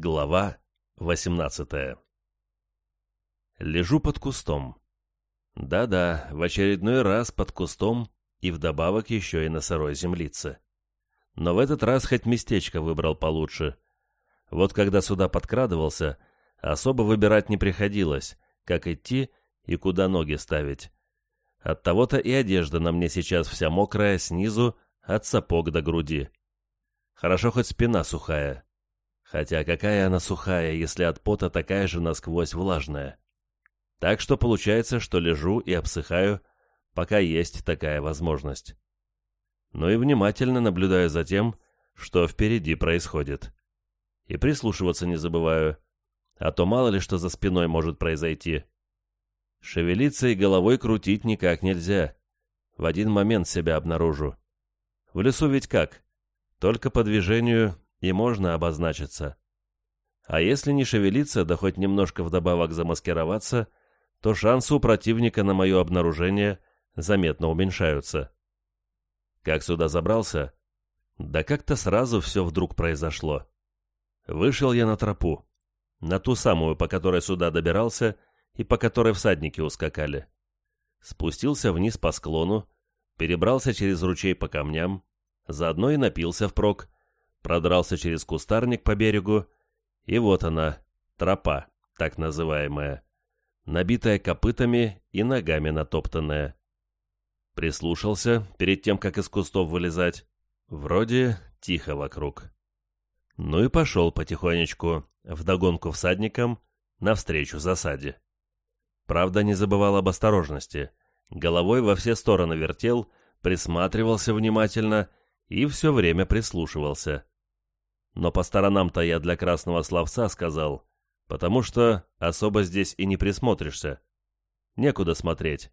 Глава 18 Лежу под кустом. Да-да, в очередной раз под кустом и вдобавок еще и на сырой землице. Но в этот раз хоть местечко выбрал получше. Вот когда сюда подкрадывался, особо выбирать не приходилось, как идти и куда ноги ставить. Оттого-то и одежда на мне сейчас вся мокрая снизу, от сапог до груди. Хорошо хоть спина сухая, Хотя какая она сухая, если от пота такая же насквозь влажная. Так что получается, что лежу и обсыхаю, пока есть такая возможность. Но и внимательно наблюдаю за тем, что впереди происходит. И прислушиваться не забываю, а то мало ли что за спиной может произойти. Шевелиться и головой крутить никак нельзя. В один момент себя обнаружу. В лесу ведь как? Только по движению и можно обозначиться. А если не шевелиться, да хоть немножко вдобавок замаскироваться, то шансы у противника на мое обнаружение заметно уменьшаются. Как сюда забрался? Да как-то сразу все вдруг произошло. Вышел я на тропу, на ту самую, по которой сюда добирался и по которой всадники ускакали. Спустился вниз по склону, перебрался через ручей по камням, заодно и напился впрок, продрался через кустарник по берегу, и вот она, тропа, так называемая, набитая копытами и ногами натоптанная. Прислушался перед тем, как из кустов вылезать. Вроде тихо вокруг. Ну и пошел потихонечку, вдогонку всадникам, навстречу засаде. Правда, не забывал об осторожности. Головой во все стороны вертел, присматривался внимательно и все время прислушивался. Но по сторонам-то я для красного словца сказал, потому что особо здесь и не присмотришься. Некуда смотреть.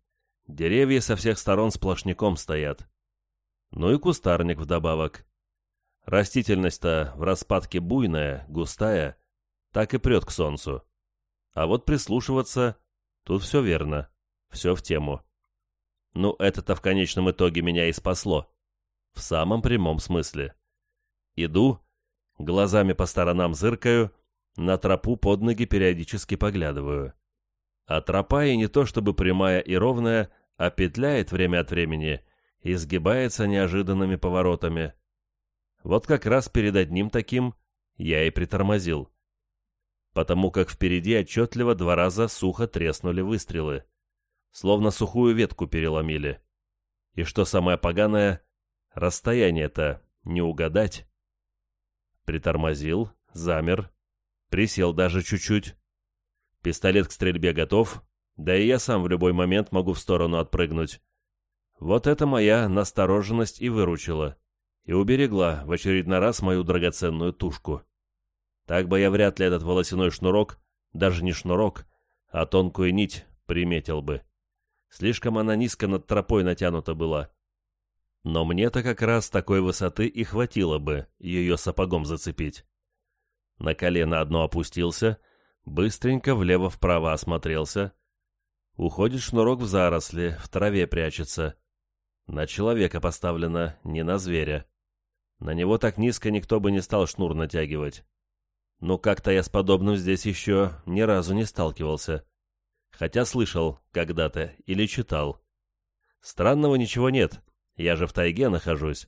Деревья со всех сторон сплошняком стоят. Ну и кустарник вдобавок. Растительность-то в распадке буйная, густая, так и прет к солнцу. А вот прислушиваться, тут все верно, все в тему. Ну, это-то в конечном итоге меня и спасло. В самом прямом смысле. Иду, глазами по сторонам зыркаю, на тропу под ноги периодически поглядываю. А тропа и не то чтобы прямая и ровная, а петляет время от времени и сгибается неожиданными поворотами. Вот как раз перед одним таким я и притормозил. Потому как впереди отчетливо два раза сухо треснули выстрелы. Словно сухую ветку переломили. И что самое поганое, Расстояние-то не угадать. Притормозил, замер, присел даже чуть-чуть. Пистолет к стрельбе готов, да и я сам в любой момент могу в сторону отпрыгнуть. Вот это моя настороженность и выручила, и уберегла в очередной раз мою драгоценную тушку. Так бы я вряд ли этот волосяной шнурок, даже не шнурок, а тонкую нить приметил бы. Слишком она низко над тропой натянута была. Но мне-то как раз такой высоты и хватило бы ее сапогом зацепить. На колено одно опустился, быстренько влево-вправо осмотрелся. Уходит шнурок в заросли, в траве прячется. На человека поставлено, не на зверя. На него так низко никто бы не стал шнур натягивать. Но как-то я с подобным здесь еще ни разу не сталкивался. Хотя слышал когда-то или читал. Странного ничего нет. Я же в тайге нахожусь.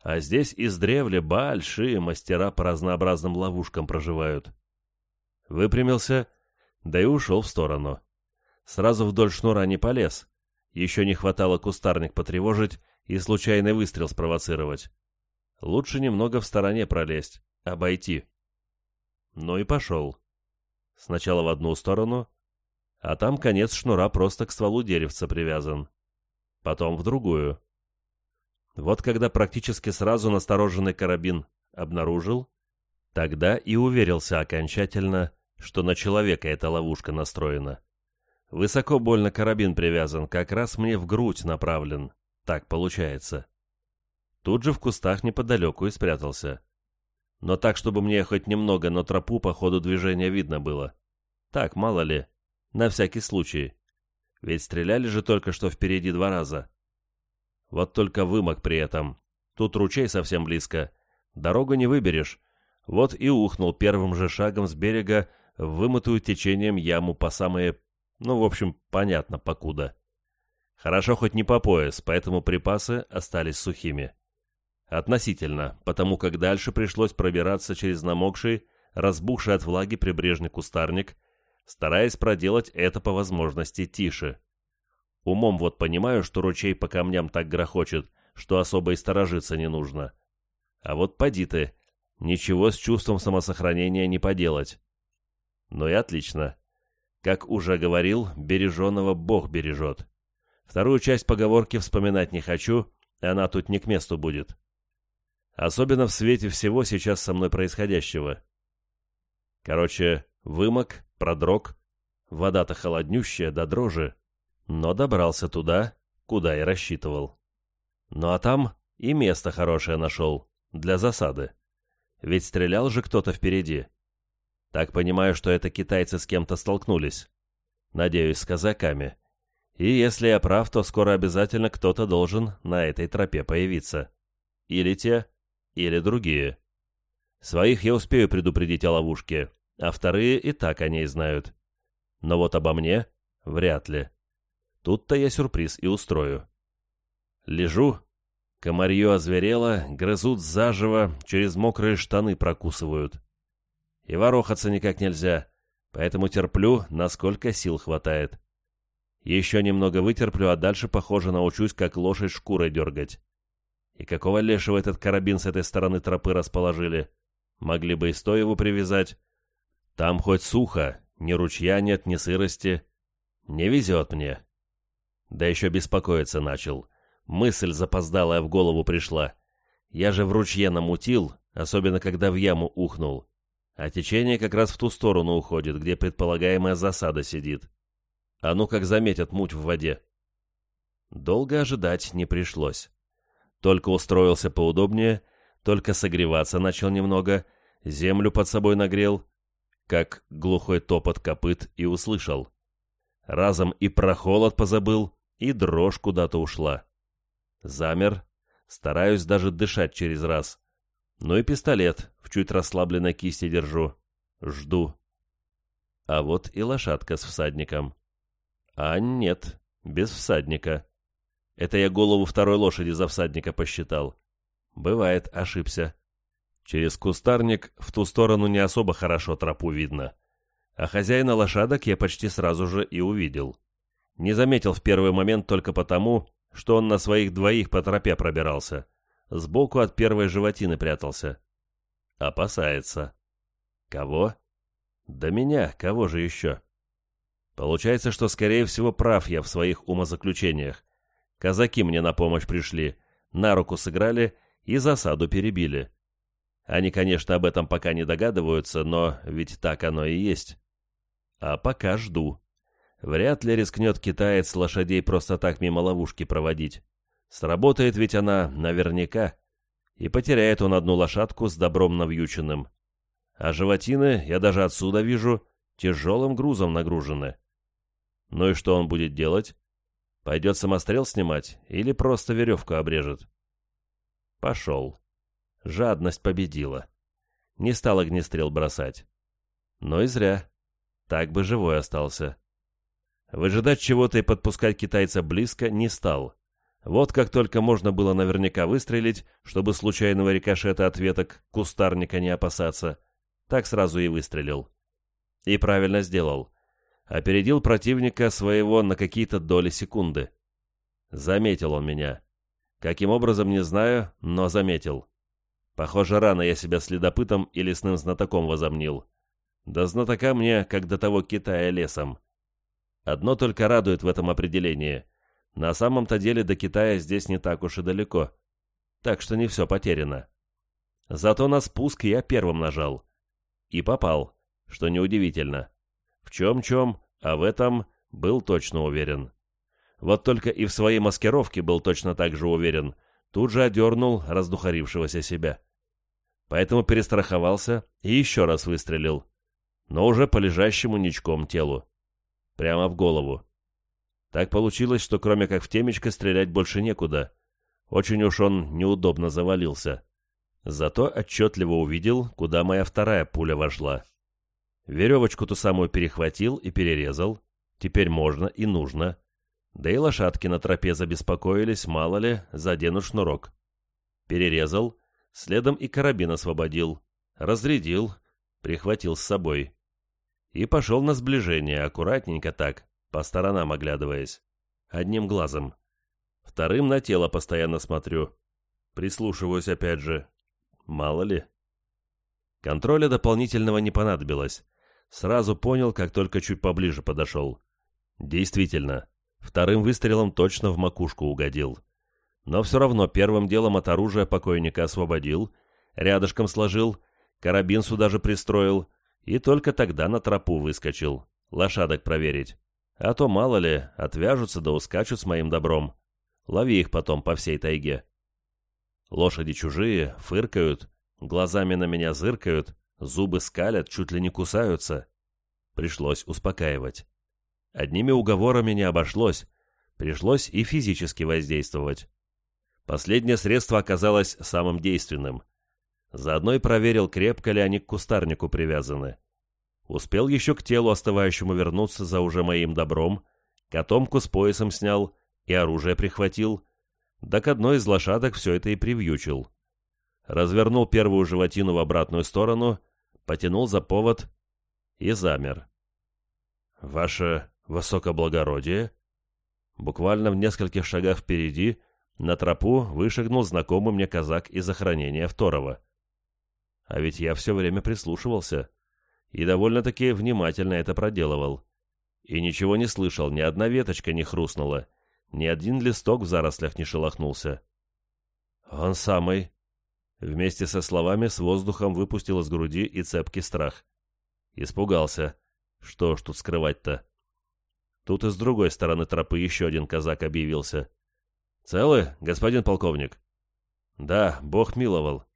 А здесь издревле большие мастера по разнообразным ловушкам проживают. Выпрямился, да и ушел в сторону. Сразу вдоль шнура не полез. Еще не хватало кустарник потревожить и случайный выстрел спровоцировать. Лучше немного в стороне пролезть, обойти. Ну и пошел. Сначала в одну сторону, а там конец шнура просто к стволу деревца привязан. Потом в другую. Вот когда практически сразу настороженный карабин обнаружил, тогда и уверился окончательно, что на человека эта ловушка настроена. Высоко больно карабин привязан, как раз мне в грудь направлен. Так получается. Тут же в кустах неподалеку и спрятался. Но так, чтобы мне хоть немного, но тропу по ходу движения видно было. Так, мало ли. На всякий случай. Ведь стреляли же только что впереди два раза. Вот только вымок при этом. Тут ручей совсем близко. Дорогу не выберешь. Вот и ухнул первым же шагом с берега в вымытую течением яму по самые... Ну, в общем, понятно, покуда. Хорошо хоть не по пояс, поэтому припасы остались сухими. Относительно, потому как дальше пришлось пробираться через намокший, разбухший от влаги прибрежный кустарник, стараясь проделать это по возможности тише. Умом вот понимаю, что ручей по камням так грохочет, что особо и сторожиться не нужно. А вот поди ты, ничего с чувством самосохранения не поделать. Ну и отлично. Как уже говорил, береженого Бог бережет. Вторую часть поговорки вспоминать не хочу, она тут не к месту будет. Особенно в свете всего сейчас со мной происходящего. Короче, вымок, продрог, вода-то холоднющая до дрожи, но добрался туда, куда и рассчитывал. Ну а там и место хорошее нашел, для засады. Ведь стрелял же кто-то впереди. Так понимаю, что это китайцы с кем-то столкнулись. Надеюсь, с казаками. И если я прав, то скоро обязательно кто-то должен на этой тропе появиться. Или те, или другие. Своих я успею предупредить о ловушке, а вторые и так о ней знают. Но вот обо мне вряд ли. Тут-то я сюрприз и устрою. Лежу, комарье озверело, грызут заживо, через мокрые штаны прокусывают. И ворохаться никак нельзя, поэтому терплю, насколько сил хватает. Еще немного вытерплю, а дальше, похоже, научусь, как лошадь шкурой дергать. И какого лешего этот карабин с этой стороны тропы расположили? Могли бы и сто его привязать. Там хоть сухо, ни ручья нет, ни сырости. Не везет мне. Да еще беспокоиться начал. Мысль запоздалая в голову пришла. Я же в ручье намутил, особенно когда в яму ухнул. А течение как раз в ту сторону уходит, где предполагаемая засада сидит. А ну как заметят муть в воде. Долго ожидать не пришлось. Только устроился поудобнее, только согреваться начал немного, землю под собой нагрел, как глухой топот копыт и услышал. Разом и про холод позабыл, и дрожь куда-то ушла. Замер, стараюсь даже дышать через раз. Ну и пистолет в чуть расслабленной кисти держу. Жду. А вот и лошадка с всадником. А нет, без всадника. Это я голову второй лошади за всадника посчитал. Бывает, ошибся. Через кустарник в ту сторону не особо хорошо тропу видно. А хозяина лошадок я почти сразу же и увидел. Не заметил в первый момент только потому, что он на своих двоих по тропе пробирался. Сбоку от первой животины прятался. Опасается. Кого? Да меня, кого же еще? Получается, что, скорее всего, прав я в своих умозаключениях. Казаки мне на помощь пришли, на руку сыграли и засаду перебили. Они, конечно, об этом пока не догадываются, но ведь так оно и есть. А пока жду. Вряд ли рискнет китаец лошадей просто так мимо ловушки проводить. Сработает ведь она наверняка. И потеряет он одну лошадку с добром навьюченным. А животины, я даже отсюда вижу, тяжелым грузом нагружены. Ну и что он будет делать? Пойдет самострел снимать или просто веревку обрежет? Пошел. Жадность победила. Не стал огнестрел бросать. Но и зря. Так бы живой остался. Выжидать чего-то и подпускать китайца близко не стал. Вот как только можно было наверняка выстрелить, чтобы случайного рикошета от веток кустарника не опасаться, так сразу и выстрелил. И правильно сделал опередил противника своего на какие-то доли секунды. Заметил он меня. Каким образом, не знаю, но заметил. Похоже, рано я себя следопытом и лесным знатоком возомнил. Да знатока мне, как до того Китая лесом. Одно только радует в этом определении. На самом-то деле до Китая здесь не так уж и далеко. Так что не все потеряно. Зато на спуск я первым нажал. И попал, что неудивительно. В чем-чем, а в этом был точно уверен. Вот только и в своей маскировке был точно так же уверен, тут же одернул раздухарившегося себя. Поэтому перестраховался и еще раз выстрелил, но уже по лежащему ничком телу. Прямо в голову. Так получилось, что кроме как в темечко стрелять больше некуда. Очень уж он неудобно завалился. Зато отчетливо увидел, куда моя вторая пуля вошла. Веревочку ту самую перехватил и перерезал. Теперь можно и нужно. Да и лошадки на тропе забеспокоились, мало ли, задену шнурок. Перерезал, следом и карабин освободил, разрядил, прихватил с собой. И пошел на сближение, аккуратненько так, по сторонам оглядываясь. Одним глазом. Вторым на тело постоянно смотрю. Прислушиваюсь опять же. Мало ли. Контроля дополнительного не понадобилось. Сразу понял, как только чуть поближе подошел. Действительно, вторым выстрелом точно в макушку угодил. Но все равно первым делом от оружия покойника освободил, рядышком сложил, карабин сюда же пристроил, и только тогда на тропу выскочил, лошадок проверить. А то, мало ли, отвяжутся да ускачут с моим добром. Лови их потом по всей тайге. Лошади чужие, фыркают, глазами на меня зыркают, зубы скалят, чуть ли не кусаются. Пришлось успокаивать. Одними уговорами не обошлось, пришлось и физически воздействовать. Последнее средство оказалось самым действенным. Заодно и проверил, крепко ли они к кустарнику привязаны. Успел еще к телу остывающему вернуться за уже моим добром, котомку с поясом снял и оружие прихватил, да к одной из лошадок все это и привьючил. Развернул первую животину в обратную сторону, потянул за повод и замер. «Ваше высокоблагородие?» Буквально в нескольких шагах впереди на тропу вышагнул знакомый мне казак из охранения второго. А ведь я все время прислушивался и довольно-таки внимательно это проделывал. И ничего не слышал, ни одна веточка не хрустнула, ни один листок в зарослях не шелохнулся. «Он самый!» Вместе со словами с воздухом выпустил из груди и цепкий страх. Испугался. Что ж тут скрывать-то? Тут и с другой стороны тропы еще один казак объявился. «Целы, господин полковник?» «Да, бог миловал».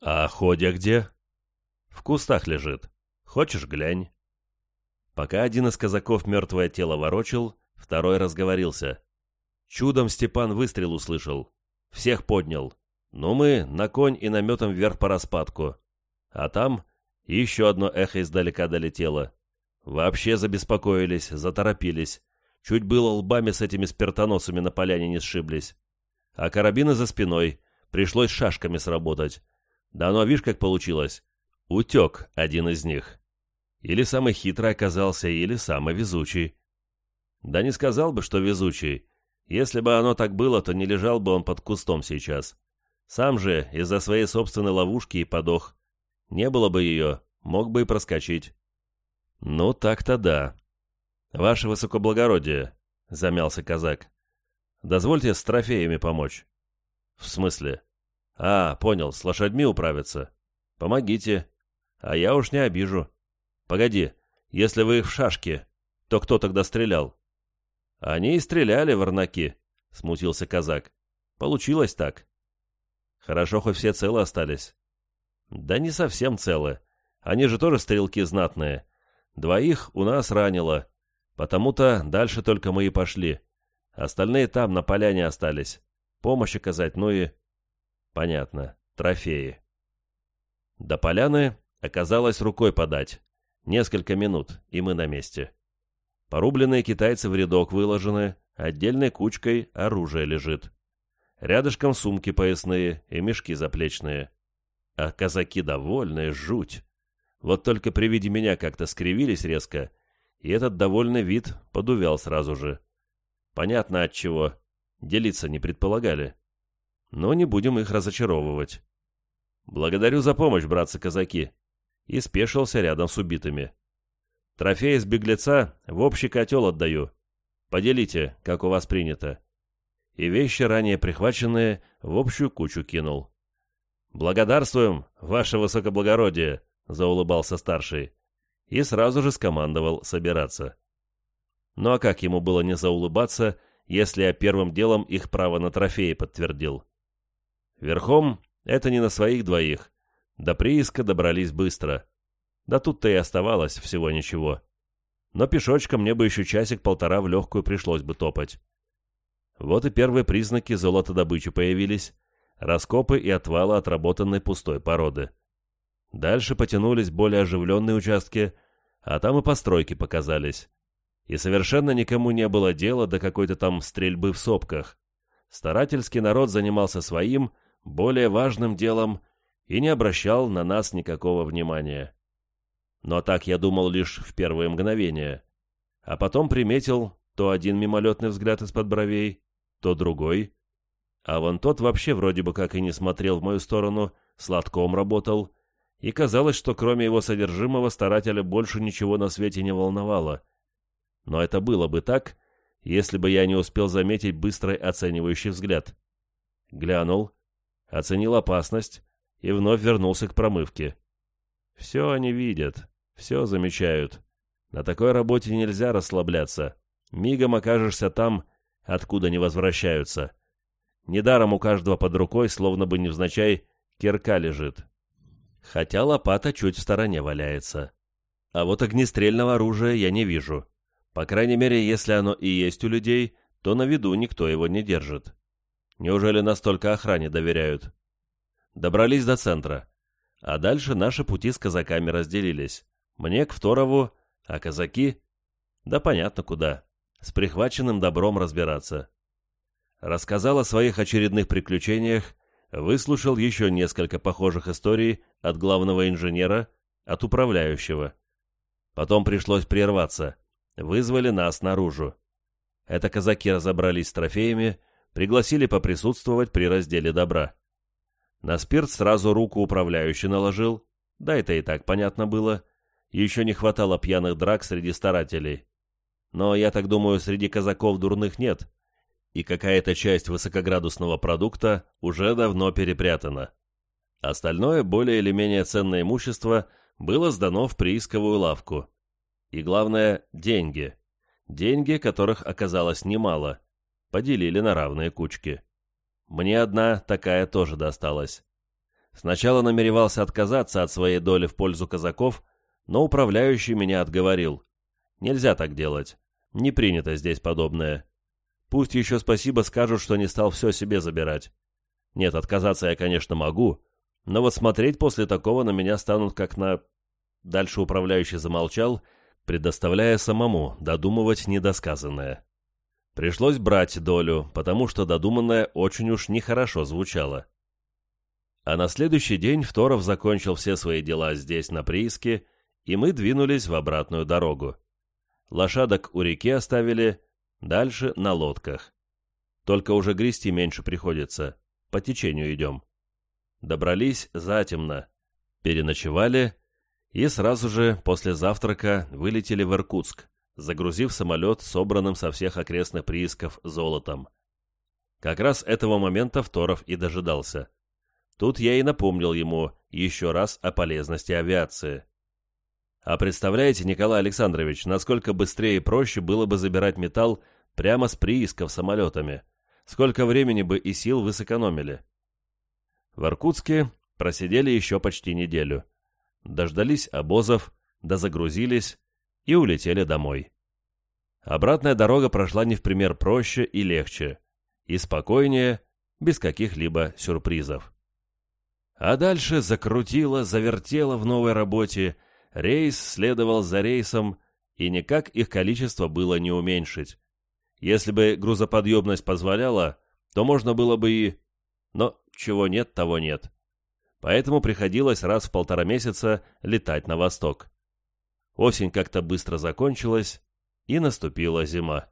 «А Ходя где?» «В кустах лежит. Хочешь, глянь». Пока один из казаков мертвое тело ворочил, второй разговорился. Чудом Степан выстрел услышал. Всех поднял. Но мы на конь и наметом вверх по распадку. А там еще одно эхо издалека долетело. Вообще забеспокоились, заторопились. Чуть было лбами с этими спиртоносами на поляне не сшиблись. А карабины за спиной. Пришлось шашками сработать. Да ну а видишь, как получилось. Утек один из них. Или самый хитрый оказался, или самый везучий. Да не сказал бы, что везучий. Если бы оно так было, то не лежал бы он под кустом сейчас. Сам же из-за своей собственной ловушки и подох. Не было бы ее, мог бы и проскочить. Ну, так-то да. «Ваше высокоблагородие», — замялся казак. «Дозвольте с трофеями помочь». «В смысле?» «А, понял, с лошадьми управиться. Помогите. А я уж не обижу. Погоди, если вы их в шашке, то кто тогда стрелял?» «Они и стреляли, ворнаки», — смутился казак. «Получилось так». «Хорошо, хоть все целы остались». «Да не совсем целы. Они же тоже стрелки знатные. Двоих у нас ранило, Потому-то дальше только мы и пошли. Остальные там, на поляне остались. Помощь оказать, ну и... Понятно. Трофеи. До поляны оказалось рукой подать. Несколько минут, и мы на месте. Порубленные китайцы в рядок выложены, отдельной кучкой оружие лежит. Рядышком сумки поясные и мешки заплечные. А казаки довольные, жуть. Вот только при виде меня как-то скривились резко и этот довольный вид подувял сразу же. Понятно от чего. Делиться не предполагали. Но не будем их разочаровывать. Благодарю за помощь, братцы-казаки. И спешился рядом с убитыми. Трофей из беглеца в общий котел отдаю. Поделите, как у вас принято. И вещи, ранее прихваченные, в общую кучу кинул. «Благодарствуем, ваше высокоблагородие!» — заулыбался старший и сразу же скомандовал собираться. Ну а как ему было не заулыбаться, если я первым делом их право на трофеи подтвердил? Верхом это не на своих двоих. До прииска добрались быстро. Да тут-то и оставалось всего ничего. Но пешочком мне бы еще часик-полтора в легкую пришлось бы топать. Вот и первые признаки золотодобычи появились. раскопы и отвалы отработанной пустой породы. Дальше потянулись более оживленные участки, а там и постройки показались. И совершенно никому не было дела до какой-то там стрельбы в сопках. Старательский народ занимался своим, более важным делом и не обращал на нас никакого внимания. Но так я думал лишь в первые мгновения. А потом приметил то один мимолетный взгляд из-под бровей, то другой. А вон тот вообще вроде бы как и не смотрел в мою сторону, сладком работал, и казалось, что кроме его содержимого старателя больше ничего на свете не волновало. Но это было бы так, если бы я не успел заметить быстрый оценивающий взгляд. Глянул, оценил опасность и вновь вернулся к промывке. Все они видят, все замечают. На такой работе нельзя расслабляться. Мигом окажешься там, откуда не возвращаются. Недаром у каждого под рукой, словно бы невзначай, кирка лежит. Хотя лопата чуть в стороне валяется. А вот огнестрельного оружия я не вижу. По крайней мере, если оно и есть у людей, то на виду никто его не держит. Неужели настолько охране доверяют? Добрались до центра. А дальше наши пути с казаками разделились. Мне к Второву, а казаки... Да понятно куда. С прихваченным добром разбираться. Рассказал о своих очередных приключениях, выслушал еще несколько похожих историй от главного инженера, от управляющего. Потом пришлось прерваться. Вызвали нас наружу. Это казаки разобрались с трофеями, пригласили поприсутствовать при разделе добра. На спирт сразу руку управляющий наложил, да это и так понятно было. Еще не хватало пьяных драк среди старателей. Но, я так думаю, среди казаков дурных нет, и какая-то часть высокоградусного продукта уже давно перепрятана. Остальное, более или менее ценное имущество, было сдано в приисковую лавку. И главное, деньги. Деньги, которых оказалось немало. Поделили на равные кучки. Мне одна такая тоже досталась. Сначала намеревался отказаться от своей доли в пользу казаков, но управляющий меня отговорил. Нельзя так делать. Не принято здесь подобное. Пусть еще спасибо скажут, что не стал все себе забирать. Нет, отказаться я, конечно, могу, но вот смотреть после такого на меня станут как на... Дальше управляющий замолчал, предоставляя самому додумывать недосказанное. Пришлось брать долю, потому что додуманное очень уж нехорошо звучало. А на следующий день Второв закончил все свои дела здесь, на прииске, и мы двинулись в обратную дорогу. Лошадок у реки оставили, дальше на лодках. Только уже грести меньше приходится, по течению идем. Добрались затемно, переночевали и сразу же после завтрака вылетели в Иркутск, загрузив самолет собранным со всех окрестных приисков золотом. Как раз этого момента Второв и дожидался. Тут я и напомнил ему еще раз о полезности авиации. А представляете, Николай Александрович, насколько быстрее и проще было бы забирать металл прямо с приисков самолетами? Сколько времени бы и сил вы сэкономили? В Иркутске просидели еще почти неделю. Дождались обозов, дозагрузились, и улетели домой. Обратная дорога прошла не в пример проще и легче, и спокойнее, без каких-либо сюрпризов. А дальше закрутило, завертело в новой работе, рейс следовал за рейсом, и никак их количество было не уменьшить. Если бы грузоподъемность позволяла, то можно было бы и... Но чего нет, того нет. Поэтому приходилось раз в полтора месяца летать на восток. Осень как-то быстро закончилась, и наступила зима.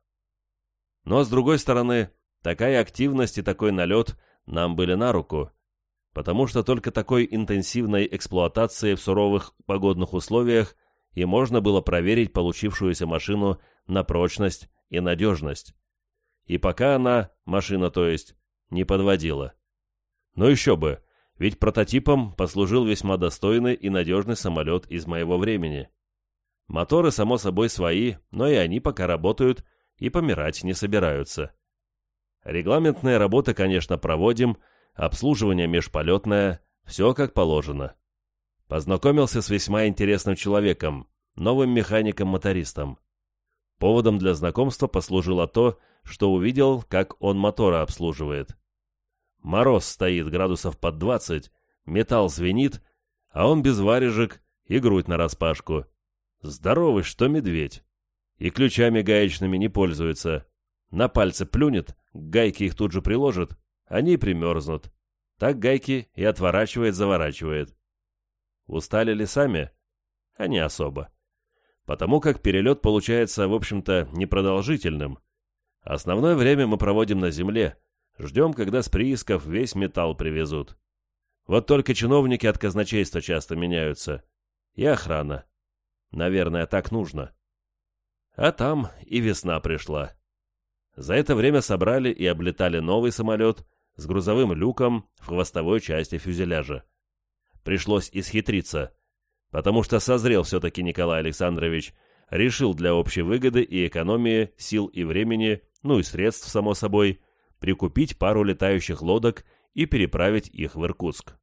Но, с другой стороны, такая активность и такой налет нам были на руку, потому что только такой интенсивной эксплуатации в суровых погодных условиях и можно было проверить получившуюся машину на прочность и надежность. И пока она, машина то есть, не подводила. Но еще бы, ведь прототипом послужил весьма достойный и надежный самолет из моего времени. Моторы, само собой, свои, но и они пока работают и помирать не собираются. Регламентные работы, конечно, проводим, обслуживание межполетное, все как положено. Познакомился с весьма интересным человеком, новым механиком-мотористом. Поводом для знакомства послужило то, что увидел, как он моторы обслуживает. Мороз стоит градусов под двадцать, металл звенит, а он без варежек и грудь нараспашку. Здоровый, что медведь. И ключами гаечными не пользуется. На пальцы плюнет, гайки их тут же приложит, они примерзнут. Так гайки и отворачивает-заворачивает. Устали ли сами? А не особо. Потому как перелет получается, в общем-то, непродолжительным. Основное время мы проводим на земле, ждем, когда с приисков весь металл привезут. Вот только чиновники от казначейства часто меняются. И охрана. Наверное, так нужно. А там и весна пришла. За это время собрали и облетали новый самолет с грузовым люком в хвостовой части фюзеляжа. Пришлось исхитриться, потому что созрел все-таки Николай Александрович, решил для общей выгоды и экономии сил и времени, ну и средств, само собой, прикупить пару летающих лодок и переправить их в Иркутск.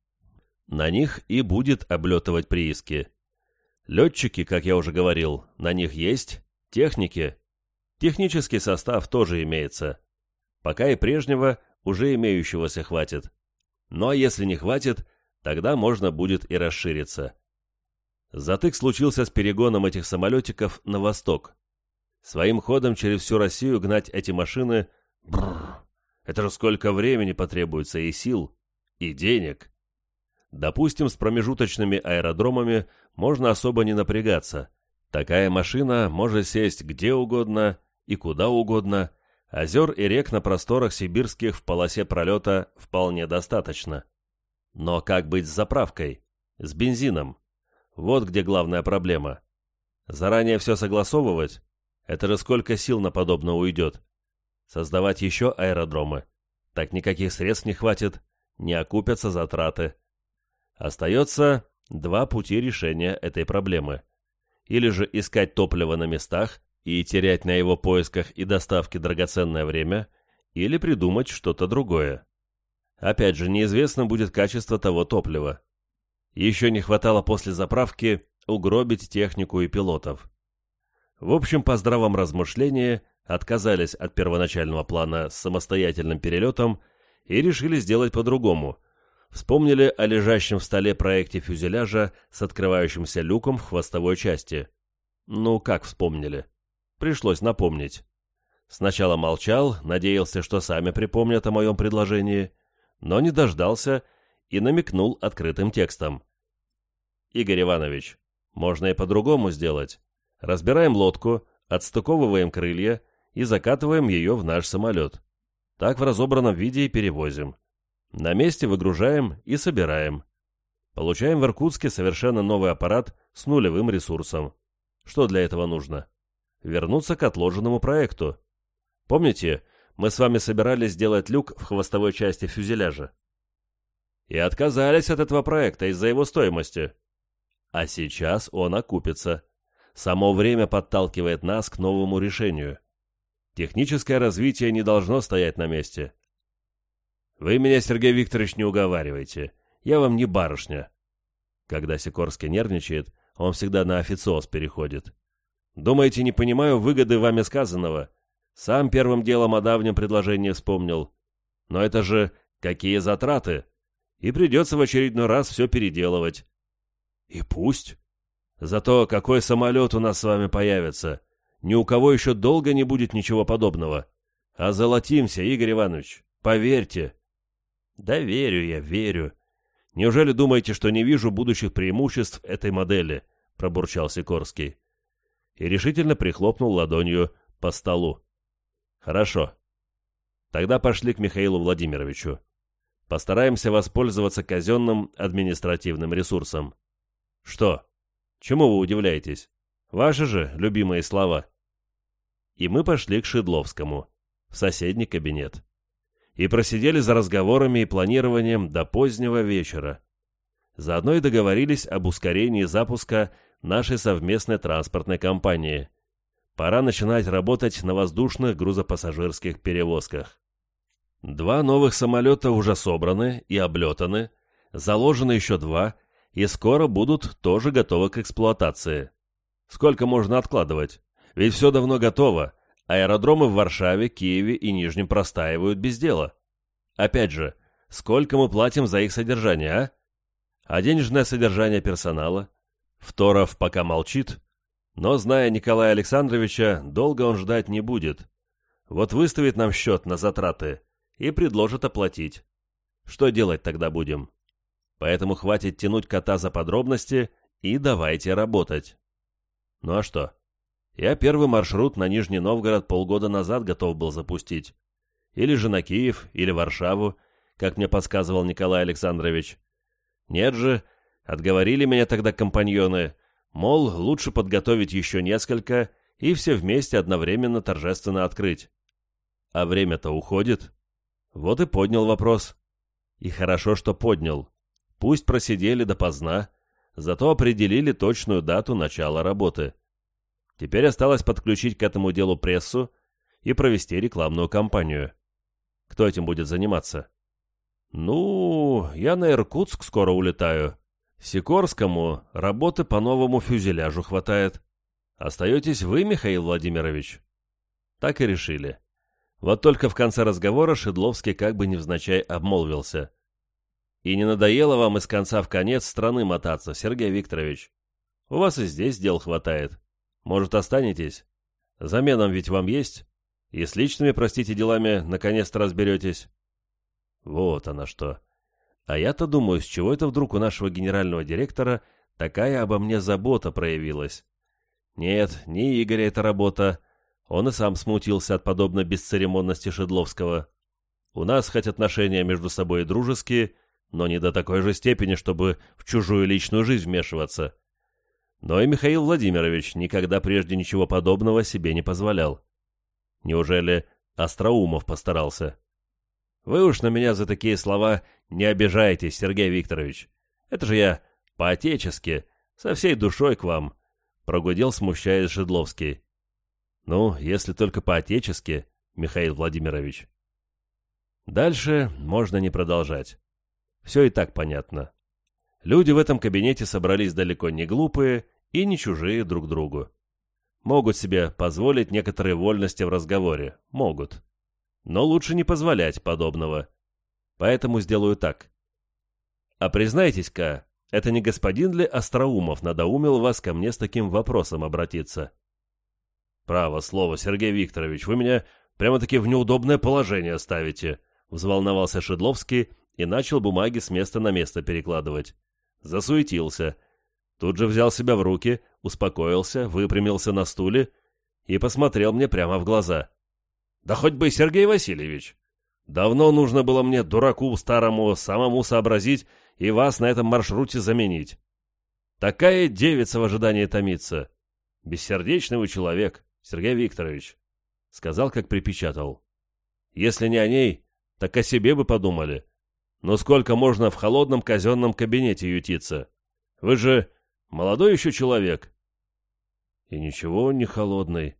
На них и будет облетывать прииски. Летчики, как я уже говорил, на них есть, техники. Технический состав тоже имеется. Пока и прежнего, уже имеющегося хватит. Ну а если не хватит, тогда можно будет и расшириться. Затык случился с перегоном этих самолетиков на восток. Своим ходом через всю Россию гнать эти машины... Бррр, это же сколько времени потребуется и сил, и денег. Допустим, с промежуточными аэродромами можно особо не напрягаться. Такая машина может сесть где угодно и куда угодно. Озер и рек на просторах сибирских в полосе пролета вполне достаточно. Но как быть с заправкой? С бензином? Вот где главная проблема. Заранее все согласовывать? Это же сколько сил на подобное уйдет. Создавать еще аэродромы? Так никаких средств не хватит, не окупятся затраты. Остается два пути решения этой проблемы. Или же искать топливо на местах и терять на его поисках и доставке драгоценное время, или придумать что-то другое. Опять же, неизвестно будет качество того топлива. Еще не хватало после заправки угробить технику и пилотов. В общем, по здравом размышлении отказались от первоначального плана с самостоятельным перелетом и решили сделать по-другому – вспомнили о лежащем в столе проекте фюзеляжа с открывающимся люком в хвостовой части. Ну, как вспомнили? Пришлось напомнить. Сначала молчал, надеялся, что сами припомнят о моем предложении, но не дождался и намекнул открытым текстом. «Игорь Иванович, можно и по-другому сделать. Разбираем лодку, отстыковываем крылья и закатываем ее в наш самолет. Так в разобранном виде и перевозим. На месте выгружаем и собираем. Получаем в Иркутске совершенно новый аппарат с нулевым ресурсом. Что для этого нужно? Вернуться к отложенному проекту. Помните, мы с вами собирались сделать люк в хвостовой части фюзеляжа? И отказались от этого проекта из-за его стоимости. А сейчас он окупится. Само время подталкивает нас к новому решению. Техническое развитие не должно стоять на месте. Вы меня, Сергей Викторович, не уговаривайте. Я вам не барышня. Когда Сикорский нервничает, он всегда на официоз переходит. Думаете, не понимаю выгоды вами сказанного? Сам первым делом о давнем предложении вспомнил. Но это же какие затраты? И придется в очередной раз все переделывать. И пусть. Зато какой самолет у нас с вами появится. Ни у кого еще долго не будет ничего подобного. А золотимся, Игорь Иванович, поверьте. Да верю я, верю. Неужели думаете, что не вижу будущих преимуществ этой модели? Пробурчал Сикорский. И решительно прихлопнул ладонью по столу. Хорошо. Тогда пошли к Михаилу Владимировичу. Постараемся воспользоваться казенным административным ресурсом. Что? Чему вы удивляетесь? Ваши же любимые слова. И мы пошли к Шедловскому, в соседний кабинет и просидели за разговорами и планированием до позднего вечера. Заодно и договорились об ускорении запуска нашей совместной транспортной компании. Пора начинать работать на воздушных грузопассажирских перевозках. Два новых самолета уже собраны и облетаны, заложено еще два, и скоро будут тоже готовы к эксплуатации. Сколько можно откладывать? Ведь все давно готово, Аэродромы в Варшаве, Киеве и Нижнем простаивают без дела. Опять же, сколько мы платим за их содержание, а? А денежное содержание персонала? Второв пока молчит, но, зная Николая Александровича, долго он ждать не будет. Вот выставит нам счет на затраты и предложит оплатить. Что делать тогда будем? Поэтому хватит тянуть кота за подробности и давайте работать. Ну а что? Я первый маршрут на Нижний Новгород полгода назад готов был запустить. Или же на Киев, или Варшаву, как мне подсказывал Николай Александрович. Нет же, отговорили меня тогда компаньоны, мол, лучше подготовить еще несколько и все вместе одновременно торжественно открыть. А время-то уходит. Вот и поднял вопрос. И хорошо, что поднял. Пусть просидели допоздна, зато определили точную дату начала работы. Теперь осталось подключить к этому делу прессу и провести рекламную кампанию. Кто этим будет заниматься? Ну, я на Иркутск скоро улетаю. Сикорскому работы по новому фюзеляжу хватает. Остаетесь вы, Михаил Владимирович? Так и решили. Вот только в конце разговора Шедловский как бы невзначай обмолвился. И не надоело вам из конца в конец страны мотаться, Сергей Викторович? У вас и здесь дел хватает. Может, останетесь? Заменам ведь вам есть? И с личными, простите, делами наконец-то разберетесь. Вот она что. А я-то думаю, с чего это вдруг у нашего генерального директора такая обо мне забота проявилась? Нет, не Игоря эта работа, он и сам смутился от подобной бесцеремонности Шедловского. У нас хоть отношения между собой дружеские, но не до такой же степени, чтобы в чужую личную жизнь вмешиваться. Но и Михаил Владимирович никогда прежде ничего подобного себе не позволял. Неужели Остроумов постарался? Вы уж на меня за такие слова не обижайтесь, Сергей Викторович. Это же я по-отечески, со всей душой к вам, прогудел, смущаясь Шедловский. Ну, если только по-отечески, Михаил Владимирович. Дальше можно не продолжать. Все и так понятно. Люди в этом кабинете собрались далеко не глупые и не чужие друг другу. Могут себе позволить некоторые вольности в разговоре. Могут. Но лучше не позволять подобного. Поэтому сделаю так. А признайтесь-ка, это не господин ли Остроумов надоумил вас ко мне с таким вопросом обратиться? «Право слово, Сергей Викторович, вы меня прямо-таки в неудобное положение ставите», взволновался Шедловский и начал бумаги с места на место перекладывать. Засуетился. Тут же взял себя в руки, успокоился, выпрямился на стуле и посмотрел мне прямо в глаза. «Да хоть бы Сергей Васильевич! Давно нужно было мне, дураку старому, самому сообразить и вас на этом маршруте заменить. Такая девица в ожидании томится. Бессердечный вы человек. Сергей Викторович, сказал, как припечатал. Если не о ней, так о себе бы подумали. Но сколько можно в холодном казенном кабинете ютиться? Вы же молодой еще человек. И ничего он не холодный.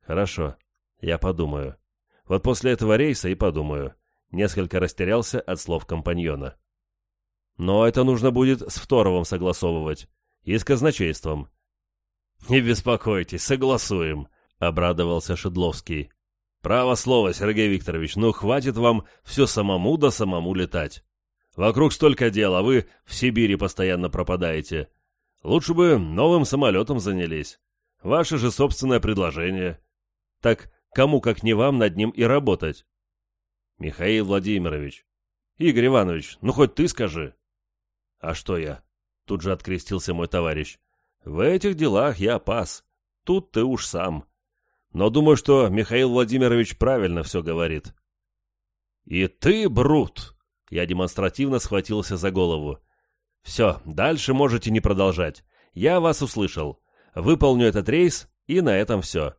Хорошо, я подумаю. Вот после этого рейса и подумаю. Несколько растерялся от слов компаньона. Но это нужно будет с Второвым согласовывать. И с казначейством. «Не беспокойтесь, согласуем», — обрадовался Шедловский. «Право слово, Сергей Викторович, ну хватит вам все самому да самому летать. Вокруг столько дел, а вы в Сибири постоянно пропадаете. Лучше бы новым самолетом занялись. Ваше же собственное предложение. Так кому, как не вам, над ним и работать?» «Михаил Владимирович». «Игорь Иванович, ну хоть ты скажи». «А что я?» Тут же открестился мой товарищ. В этих делах я пас. Тут ты уж сам. Но думаю, что Михаил Владимирович правильно все говорит. И ты, Брут! Я демонстративно схватился за голову. Все, дальше можете не продолжать. Я вас услышал. Выполню этот рейс, и на этом все.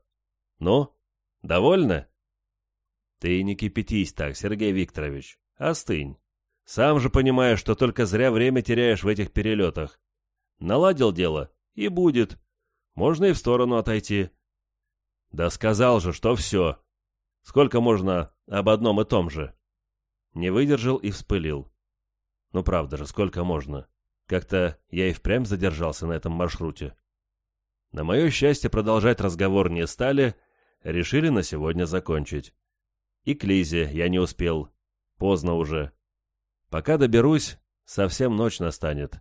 Ну, довольны? Ты не кипятись так, Сергей Викторович. Остынь. Сам же понимаешь, что только зря время теряешь в этих перелетах. Наладил дело? И будет. Можно и в сторону отойти. Да сказал же, что все. Сколько можно об одном и том же? Не выдержал и вспылил. Ну правда же, сколько можно? Как-то я и впрямь задержался на этом маршруте. На мое счастье, продолжать разговор не стали, решили на сегодня закончить. И к Лизе я не успел. Поздно уже. Пока доберусь, совсем ночь настанет.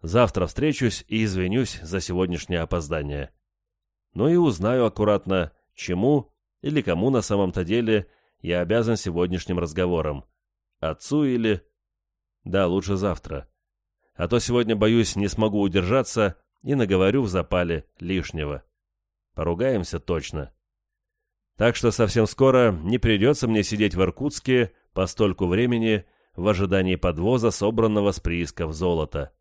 Завтра встречусь и извинюсь за сегодняшнее опоздание. Ну и узнаю аккуратно, чему или кому на самом-то деле я обязан сегодняшним разговором. Отцу или... Да, лучше завтра. А то сегодня, боюсь, не смогу удержаться и наговорю в запале лишнего. Поругаемся точно. Так что совсем скоро не придется мне сидеть в Иркутске по стольку времени в ожидании подвоза собранного с приисков золота.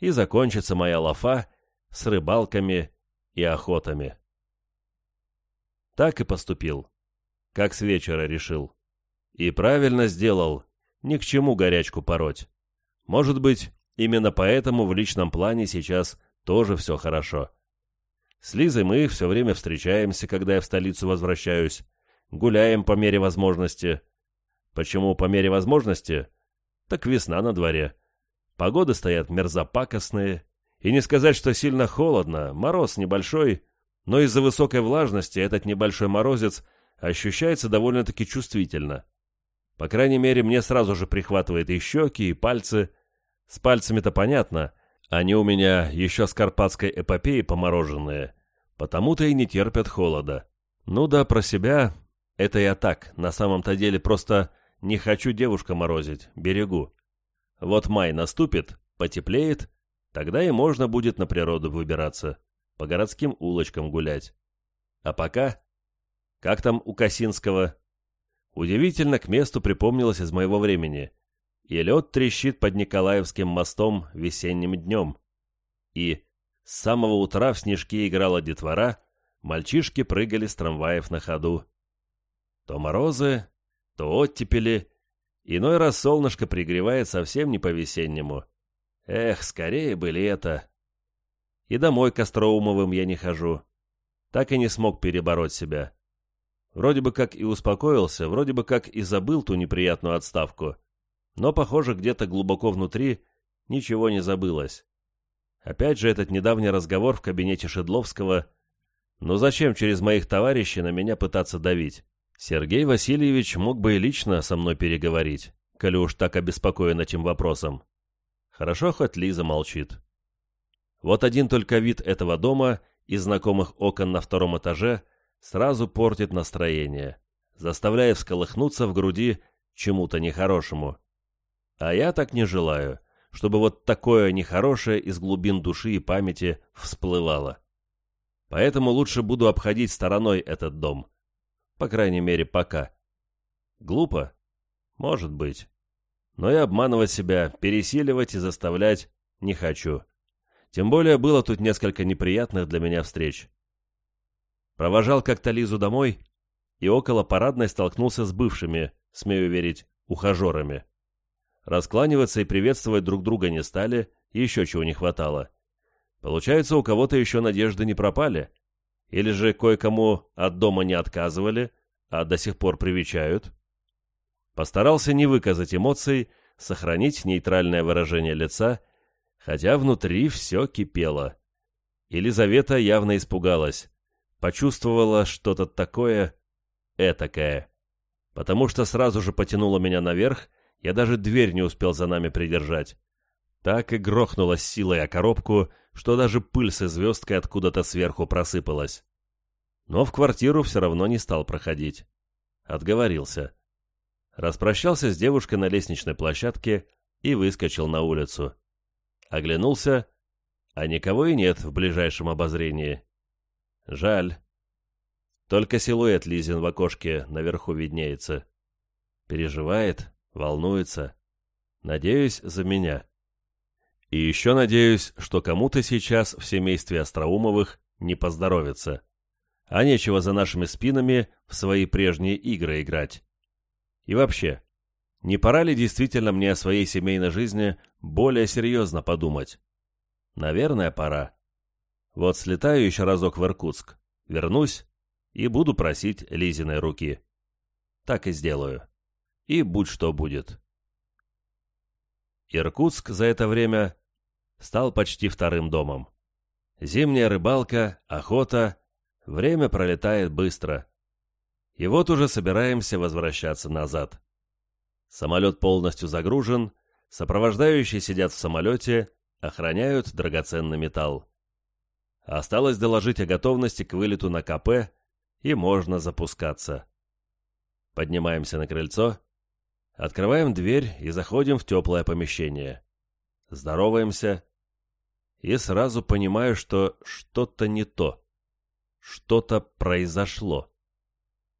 И закончится моя лафа с рыбалками и охотами. Так и поступил. Как с вечера решил. И правильно сделал. Ни к чему горячку пороть. Может быть, именно поэтому в личном плане сейчас тоже все хорошо. С Лизой мы все время встречаемся, когда я в столицу возвращаюсь. Гуляем по мере возможности. Почему по мере возможности? Так весна на дворе. Погоды стоят мерзопакостные. И не сказать, что сильно холодно, мороз небольшой, но из-за высокой влажности этот небольшой морозец ощущается довольно-таки чувствительно. По крайней мере, мне сразу же прихватывает и щеки, и пальцы. С пальцами-то понятно, они у меня еще с карпатской эпопеи помороженные, потому-то и не терпят холода. Ну да, про себя, это я так, на самом-то деле просто не хочу девушка морозить, берегу. Вот май наступит, потеплеет, тогда и можно будет на природу выбираться по городским улочкам гулять. А пока... Как там у Косинского? Удивительно к месту припомнилось из моего времени. И лед трещит под Николаевским мостом весенним днем. И с самого утра в снежки играла детвора, мальчишки прыгали с трамваев на ходу. То морозы, то оттепели, иной раз солнышко пригревает совсем не по-весеннему. Эх, скорее бы лето. И домой к Остроумовым я не хожу. Так и не смог перебороть себя. Вроде бы как и успокоился, вроде бы как и забыл ту неприятную отставку. Но, похоже, где-то глубоко внутри ничего не забылось. Опять же этот недавний разговор в кабинете Шедловского. Но зачем через моих товарищей на меня пытаться давить? Сергей Васильевич мог бы и лично со мной переговорить, коли уж так обеспокоен этим вопросом. Хорошо, хоть Лиза молчит. Вот один только вид этого дома и знакомых окон на втором этаже сразу портит настроение, заставляя всколыхнуться в груди чему-то нехорошему. А я так не желаю, чтобы вот такое нехорошее из глубин души и памяти всплывало. Поэтому лучше буду обходить стороной этот дом. По крайней мере, пока. Глупо? Может быть. Но и обманывать себя, пересиливать и заставлять не хочу. Тем более было тут несколько неприятных для меня встреч. Провожал как-то Лизу домой и около парадной столкнулся с бывшими, смею верить, ухажерами. Раскланиваться и приветствовать друг друга не стали, еще чего не хватало. Получается, у кого-то еще надежды не пропали. Или же кое-кому от дома не отказывали, а до сих пор привечают. Постарался не выказать эмоций, сохранить нейтральное выражение лица – хотя внутри все кипело. Елизавета явно испугалась, почувствовала что-то такое этакое, потому что сразу же потянула меня наверх, я даже дверь не успел за нами придержать. Так и грохнула с силой о коробку, что даже пыль со звездкой откуда-то сверху просыпалась. Но в квартиру все равно не стал проходить. Отговорился. Распрощался с девушкой на лестничной площадке и выскочил на улицу. Оглянулся, а никого и нет в ближайшем обозрении. Жаль. Только силуэт Лизин в окошке наверху виднеется. Переживает, волнуется. Надеюсь, за меня. И еще надеюсь, что кому-то сейчас в семействе Остроумовых не поздоровится. А нечего за нашими спинами в свои прежние игры играть. И вообще, не пора ли действительно мне о своей семейной жизни более серьезно подумать? Наверное, пора. Вот слетаю еще разок в Иркутск, вернусь и буду просить Лизиной руки. Так и сделаю. И будь что будет. Иркутск за это время стал почти вторым домом. Зимняя рыбалка, охота, время пролетает быстро. И вот уже собираемся возвращаться назад. Самолет полностью загружен, сопровождающие сидят в самолете, охраняют драгоценный металл. Осталось доложить о готовности к вылету на КП, и можно запускаться. Поднимаемся на крыльцо, открываем дверь и заходим в теплое помещение. Здороваемся, и сразу понимаю, что что-то не то. Что-то произошло.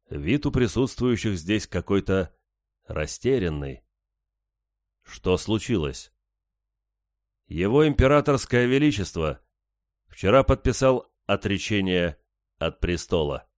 Вид у присутствующих здесь какой-то растерянный. Что случилось? Его императорское величество вчера подписал отречение от престола.